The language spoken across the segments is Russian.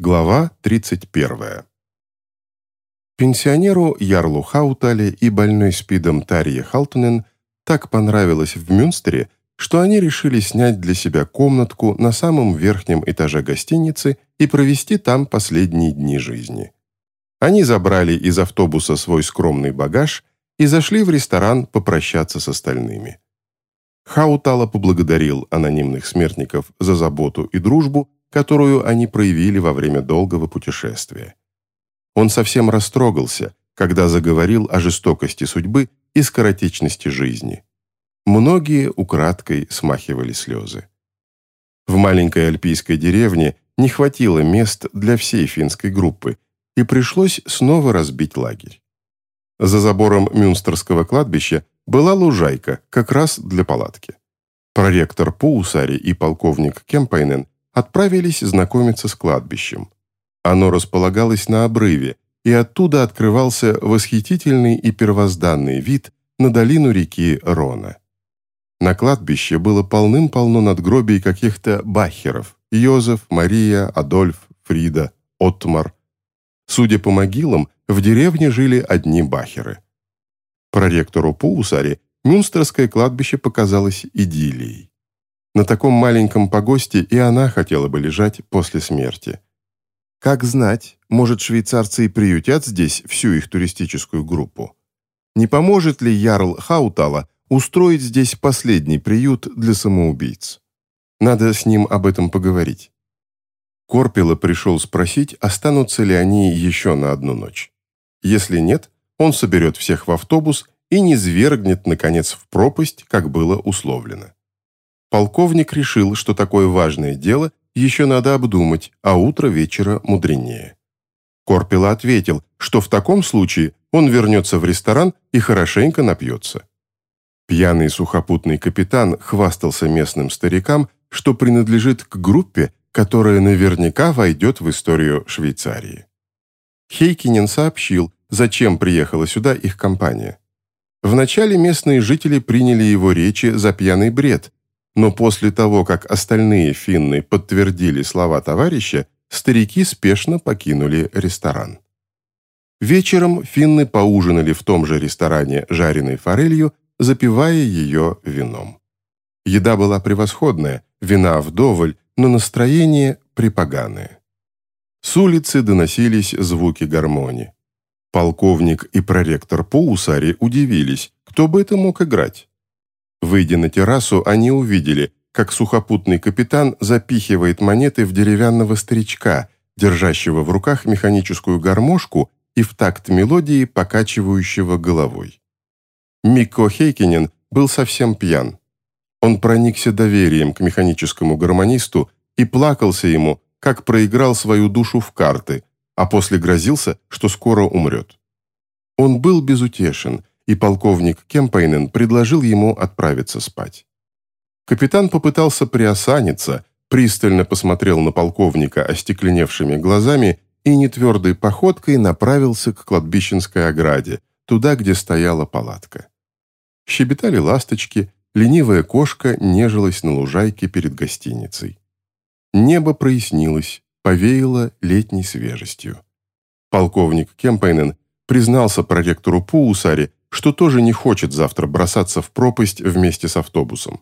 Глава 31. Пенсионеру Ярлу Хаутале и больной спидом Тарье Халтунен так понравилось в Мюнстере, что они решили снять для себя комнатку на самом верхнем этаже гостиницы и провести там последние дни жизни. Они забрали из автобуса свой скромный багаж и зашли в ресторан попрощаться с остальными. Хаутала поблагодарил анонимных смертников за заботу и дружбу, которую они проявили во время долгого путешествия. Он совсем растрогался, когда заговорил о жестокости судьбы и скоротечности жизни. Многие украдкой смахивали слезы. В маленькой альпийской деревне не хватило мест для всей финской группы, и пришлось снова разбить лагерь. За забором Мюнстерского кладбища была лужайка, как раз для палатки. Проректор Паусари и полковник Кемпайнен отправились знакомиться с кладбищем. Оно располагалось на обрыве, и оттуда открывался восхитительный и первозданный вид на долину реки Рона. На кладбище было полным-полно надгробий каких-то бахеров – Йозеф, Мария, Адольф, Фрида, Оттмар. Судя по могилам, в деревне жили одни бахеры. Проректору Паусари Мюнстерское кладбище показалось идиллией. На таком маленьком погосте и она хотела бы лежать после смерти. Как знать, может, швейцарцы и приютят здесь всю их туристическую группу. Не поможет ли Ярл Хаутала устроить здесь последний приют для самоубийц? Надо с ним об этом поговорить. Корпела пришел спросить, останутся ли они еще на одну ночь. Если нет, он соберет всех в автобус и не свергнет, наконец, в пропасть, как было условлено полковник решил, что такое важное дело еще надо обдумать, а утро вечера мудренее. Корпела ответил, что в таком случае он вернется в ресторан и хорошенько напьется. Пьяный сухопутный капитан хвастался местным старикам, что принадлежит к группе, которая наверняка войдет в историю Швейцарии. Хейкинен сообщил, зачем приехала сюда их компания. Вначале местные жители приняли его речи за пьяный бред, но после того, как остальные финны подтвердили слова товарища, старики спешно покинули ресторан. Вечером финны поужинали в том же ресторане жареной форелью, запивая ее вином. Еда была превосходная, вина вдоволь, но настроение припоганое. С улицы доносились звуки гармонии. Полковник и проректор Поусари удивились, кто бы это мог играть. Выйдя на террасу, они увидели, как сухопутный капитан запихивает монеты в деревянного старичка, держащего в руках механическую гармошку и в такт мелодии покачивающего головой. Микко Хейкинен был совсем пьян. Он проникся доверием к механическому гармонисту и плакался ему, как проиграл свою душу в карты, а после грозился, что скоро умрет. Он был безутешен, и полковник Кемпайнен предложил ему отправиться спать. Капитан попытался приосаниться, пристально посмотрел на полковника остекленевшими глазами и нетвердой походкой направился к кладбищенской ограде, туда, где стояла палатка. Щебетали ласточки, ленивая кошка нежилась на лужайке перед гостиницей. Небо прояснилось, повеяло летней свежестью. Полковник Кемпайнен признался проректору Пуусаре, что тоже не хочет завтра бросаться в пропасть вместе с автобусом.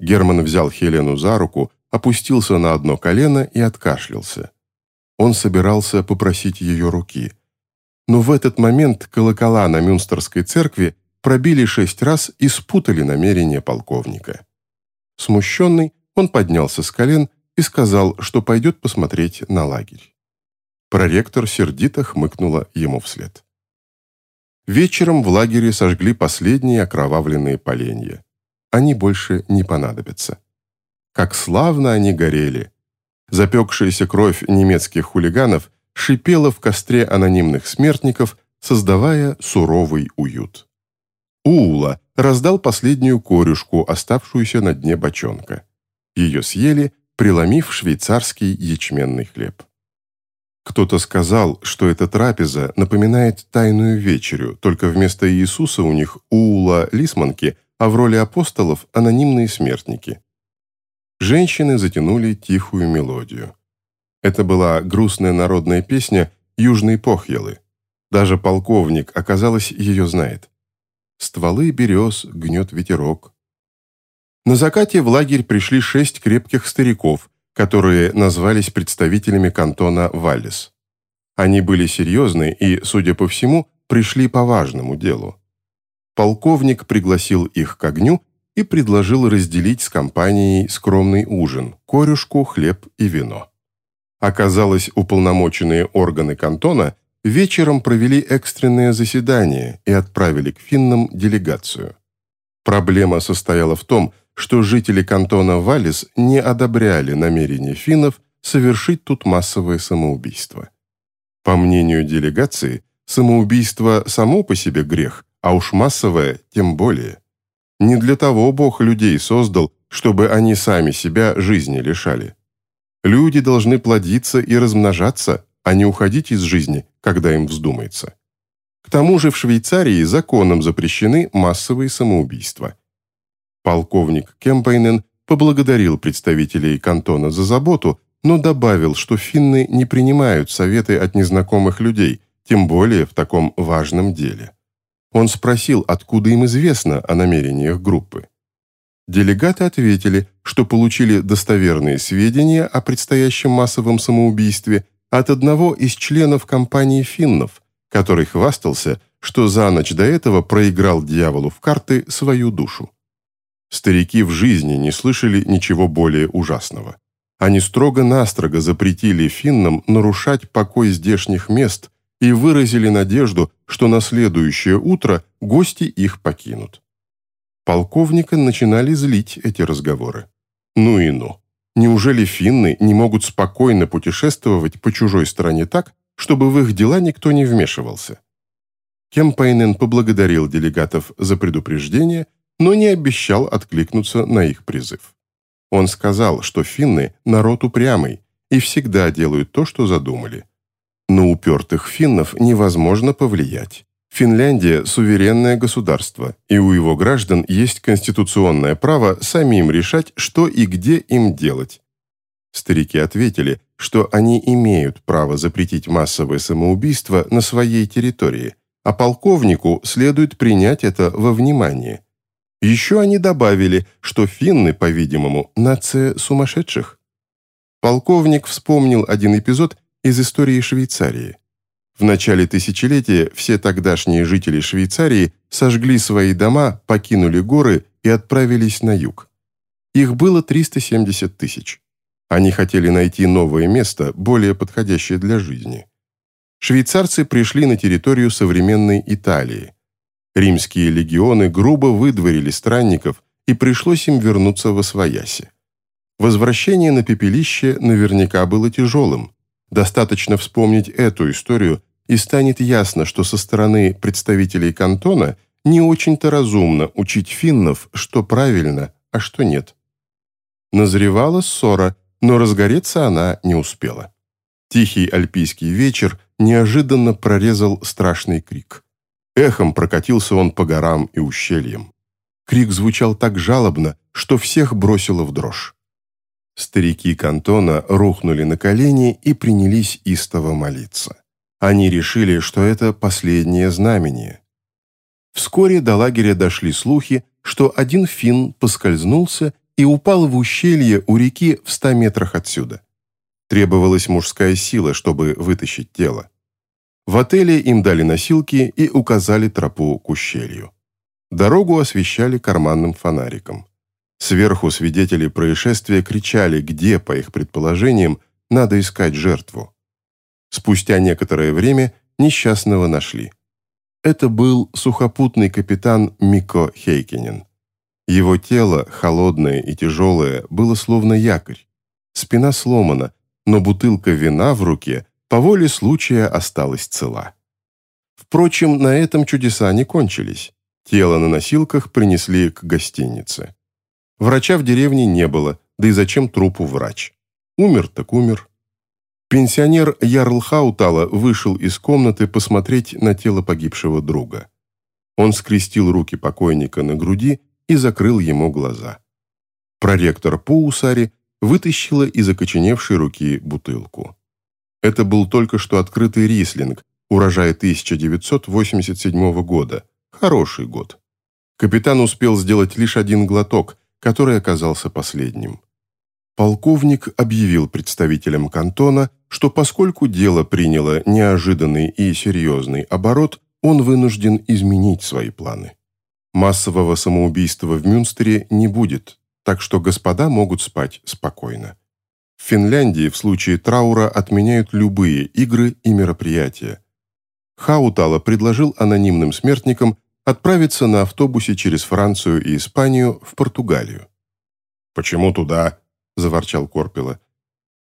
Герман взял Хелену за руку, опустился на одно колено и откашлялся. Он собирался попросить ее руки. Но в этот момент колокола на Мюнстерской церкви пробили шесть раз и спутали намерения полковника. Смущенный, он поднялся с колен и сказал, что пойдет посмотреть на лагерь. Проректор сердито хмыкнула ему вслед. Вечером в лагере сожгли последние окровавленные поленья. Они больше не понадобятся. Как славно они горели! Запекшаяся кровь немецких хулиганов шипела в костре анонимных смертников, создавая суровый уют. Уула раздал последнюю корюшку, оставшуюся на дне бочонка. Ее съели, преломив швейцарский ячменный хлеб. Кто-то сказал, что эта трапеза напоминает тайную вечерю, только вместо Иисуса у них Уула Лисманки, а в роли апостолов анонимные смертники. Женщины затянули тихую мелодию. Это была грустная народная песня «Южные похьелы». Даже полковник, оказалось, ее знает. «Стволы берез гнет ветерок». На закате в лагерь пришли шесть крепких стариков, которые назвались представителями кантона Валлис. Они были серьезны и, судя по всему, пришли по важному делу. Полковник пригласил их к огню и предложил разделить с компанией скромный ужин, корюшку, хлеб и вино. Оказалось, уполномоченные органы кантона вечером провели экстренное заседание и отправили к финнам делегацию. Проблема состояла в том, что жители кантона Валис не одобряли намерения финнов совершить тут массовое самоубийство. По мнению делегации, самоубийство само по себе грех, а уж массовое тем более. Не для того Бог людей создал, чтобы они сами себя жизни лишали. Люди должны плодиться и размножаться, а не уходить из жизни, когда им вздумается. К тому же в Швейцарии законом запрещены массовые самоубийства. Полковник Кемпайнен поблагодарил представителей кантона за заботу, но добавил, что финны не принимают советы от незнакомых людей, тем более в таком важном деле. Он спросил, откуда им известно о намерениях группы. Делегаты ответили, что получили достоверные сведения о предстоящем массовом самоубийстве от одного из членов компании финнов, который хвастался, что за ночь до этого проиграл дьяволу в карты свою душу. Старики в жизни не слышали ничего более ужасного. Они строго-настрого запретили финнам нарушать покой здешних мест и выразили надежду, что на следующее утро гости их покинут. Полковника начинали злить эти разговоры. Ну и ну. Неужели финны не могут спокойно путешествовать по чужой стороне так, чтобы в их дела никто не вмешивался? Кемпайнен поблагодарил делегатов за предупреждение, но не обещал откликнуться на их призыв. Он сказал, что финны – народ упрямый и всегда делают то, что задумали. На упертых финнов невозможно повлиять. Финляндия – суверенное государство, и у его граждан есть конституционное право самим решать, что и где им делать. Старики ответили, что они имеют право запретить массовое самоубийство на своей территории, а полковнику следует принять это во внимание. Еще они добавили, что финны, по-видимому, нация сумасшедших. Полковник вспомнил один эпизод из истории Швейцарии. В начале тысячелетия все тогдашние жители Швейцарии сожгли свои дома, покинули горы и отправились на юг. Их было 370 тысяч. Они хотели найти новое место, более подходящее для жизни. Швейцарцы пришли на территорию современной Италии. Римские легионы грубо выдворили странников, и пришлось им вернуться во Освояси. Возвращение на пепелище наверняка было тяжелым. Достаточно вспомнить эту историю, и станет ясно, что со стороны представителей кантона не очень-то разумно учить финнов, что правильно, а что нет. Назревала ссора, но разгореться она не успела. Тихий альпийский вечер неожиданно прорезал страшный крик. Эхом прокатился он по горам и ущельям. Крик звучал так жалобно, что всех бросило в дрожь. Старики кантона рухнули на колени и принялись истово молиться. Они решили, что это последнее знамение. Вскоре до лагеря дошли слухи, что один фин поскользнулся и упал в ущелье у реки в ста метрах отсюда. Требовалась мужская сила, чтобы вытащить тело. В отеле им дали носилки и указали тропу к ущелью. Дорогу освещали карманным фонариком. Сверху свидетели происшествия кричали, где, по их предположениям, надо искать жертву. Спустя некоторое время несчастного нашли. Это был сухопутный капитан Мико Хейкинен. Его тело, холодное и тяжелое, было словно якорь. Спина сломана, но бутылка вина в руке по воле случая осталась цела. Впрочем, на этом чудеса не кончились. Тело на носилках принесли к гостинице. Врача в деревне не было, да и зачем трупу врач? Умер так умер. Пенсионер Ярл Хаутала вышел из комнаты посмотреть на тело погибшего друга. Он скрестил руки покойника на груди и закрыл ему глаза. Проректор Паусари вытащила из окоченевшей руки бутылку. Это был только что открытый рислинг, урожая 1987 года. Хороший год. Капитан успел сделать лишь один глоток, который оказался последним. Полковник объявил представителям кантона, что поскольку дело приняло неожиданный и серьезный оборот, он вынужден изменить свои планы. Массового самоубийства в Мюнстере не будет, так что господа могут спать спокойно. В Финляндии в случае траура отменяют любые игры и мероприятия. Хаутала предложил анонимным смертникам отправиться на автобусе через Францию и Испанию в Португалию. «Почему туда?» – заворчал Корпела.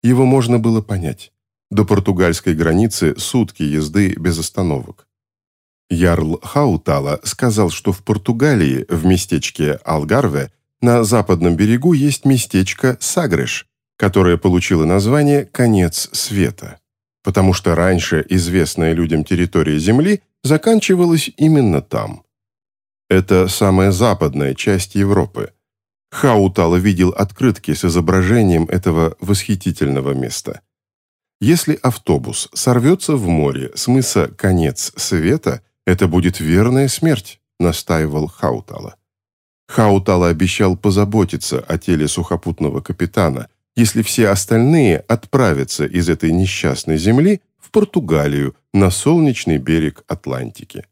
Его можно было понять. До португальской границы сутки езды без остановок. Ярл Хаутала сказал, что в Португалии, в местечке Алгарве, на западном берегу есть местечко Сагреш, которое получило название «Конец света», потому что раньше известная людям территория Земли заканчивалась именно там. Это самая западная часть Европы. Хаутала видел открытки с изображением этого восхитительного места. Если автобус сорвется в море с мыса «Конец света», это будет верная смерть, настаивал Хаутала. Хаутала обещал позаботиться о теле сухопутного капитана – если все остальные отправятся из этой несчастной земли в Португалию на солнечный берег Атлантики.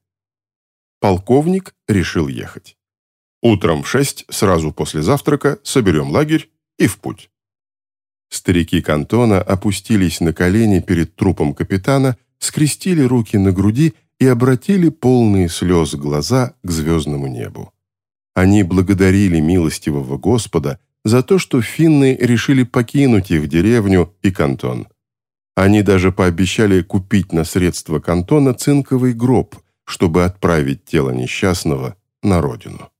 Полковник решил ехать. Утром в шесть, сразу после завтрака, соберем лагерь и в путь. Старики кантона опустились на колени перед трупом капитана, скрестили руки на груди и обратили полные слез глаза к звездному небу. Они благодарили милостивого Господа за то, что финны решили покинуть их деревню и кантон. Они даже пообещали купить на средства кантона цинковый гроб, чтобы отправить тело несчастного на родину.